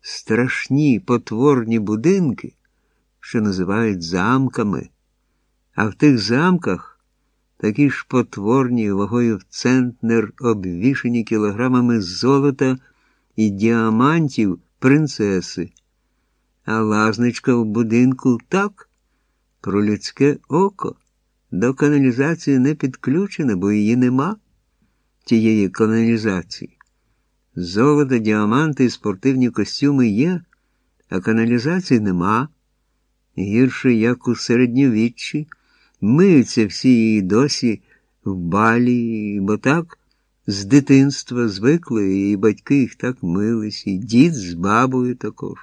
страшні потворні будинки, що називають замками, а в тих замках такі ж потворні вагою в центнер обвішані кілограмами золота і діамантів принцеси, а лазничка в будинку так, про людське око. До каналізації не підключена, бо її нема, тієї каналізації. Золото, діаманти і спортивні костюми є, а каналізації нема. Гірше, як у середньовіччі, миються всі її досі в балі, бо так з дитинства звикли, і батьки їх так мились, і дід з бабою також.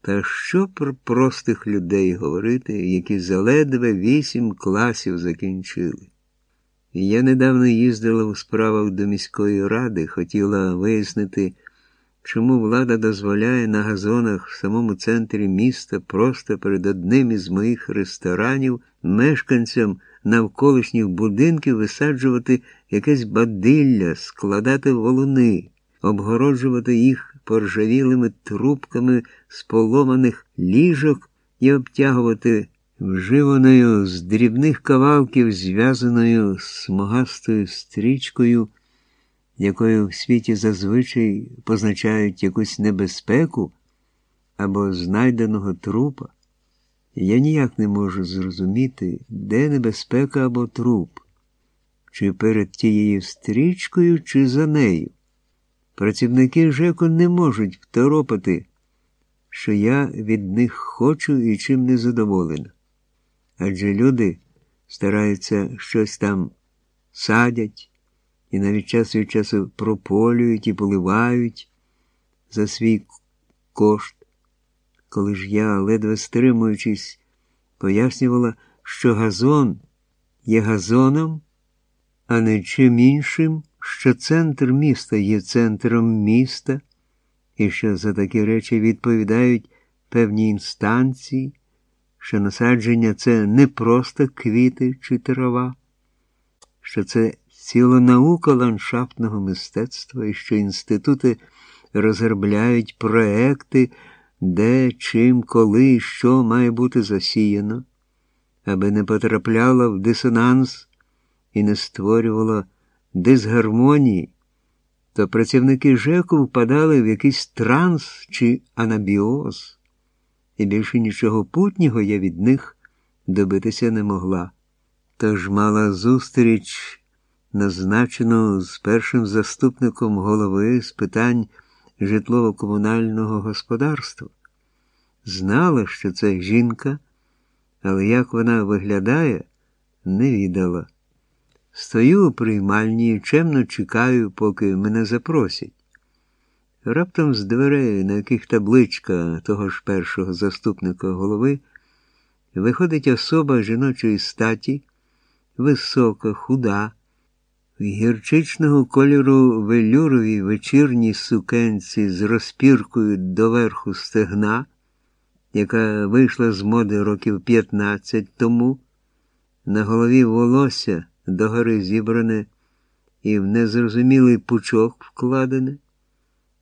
Та що про простих людей говорити, які заледве вісім класів закінчили? Я недавно їздила у справах до міської ради, хотіла вияснити, чому влада дозволяє на газонах в самому центрі міста просто перед одним із моїх ресторанів мешканцям навколишніх будинків висаджувати якесь бадилля, складати волуни, обгороджувати їх поржавілими трубками з поломаних ліжок і обтягувати вживаною з дрібних кавалків, зв'язаною смугастою стрічкою, якою в світі зазвичай позначають якусь небезпеку або знайденого трупа. Я ніяк не можу зрозуміти, де небезпека або труп, чи перед тією стрічкою, чи за нею. Працівники ЖЕКу не можуть второпати, що я від них хочу і чим не задоволена. Адже люди стараються щось там садять і навіть час від часу прополюють і поливають за свій кошт. Коли ж я, ледве стримуючись, пояснювала, що газон є газоном, а не чим іншим що центр міста є центром міста, і що за такі речі відповідають певні інстанції, що насадження це не просто квіти чи трава, що це ціла наука ландшафтного мистецтва і що інститути розробляють проекти, де, чим, коли і що має бути засіяно, аби не потрапляло в дисонанс і не створювало дисгармонії, то працівники ЖЕКу впадали в якийсь транс чи анабіоз, і більше нічого путнього я від них добитися не могла. Тож мала зустріч, назначену з першим заступником голови з питань житлово-комунального господарства. Знала, що це жінка, але як вона виглядає, не відала. Стою у приймальні і чемно чекаю, поки мене запросять. Раптом з дверей, на яких табличка того ж першого заступника голови, виходить особа жіночої статі, висока, худа, гірчичного кольору велюровій вечірній сукенці з розпіркою доверху стегна, яка вийшла з моди років 15 тому, на голові волосся догори зібране і в незрозумілий пучок вкладене,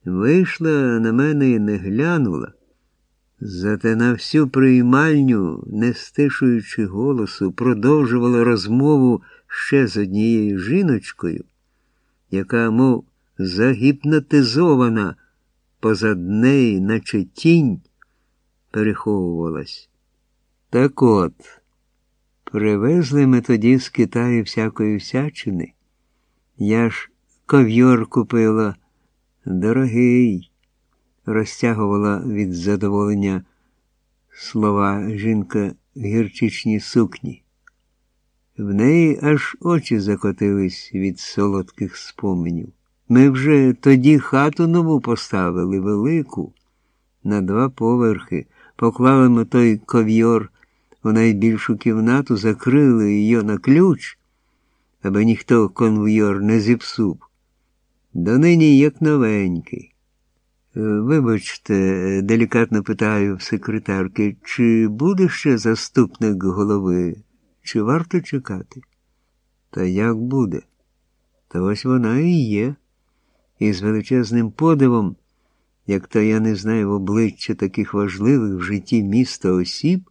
вийшла на мене і не глянула. Зате на всю приймальню, не стишуючи голосу, продовжувала розмову ще з однією жіночкою, яка, мов загіпнотизована позад неї, наче тінь, переховувалась. Так от. Привезли ми тоді з Китаю всякої всячини. Я ж ков'йор купила дорогий, розтягувала від задоволення слова жінка в гірчичній сукні. В неї аж очі закотились від солодких споменів. Ми вже тоді хату нову поставили велику, на два поверхи, поклали ми той ков'йор у найбільшу кімнату, закрили її на ключ, аби ніхто конвойор не зіпсув. Донині як новенький. Е, вибачте, делікатно питаю в секретарки, чи буде ще заступник голови, чи варто чекати? Та як буде? Та ось вона і є, і з величезним подивом як то я не знаю в обличчя таких важливих в житті міста осіб,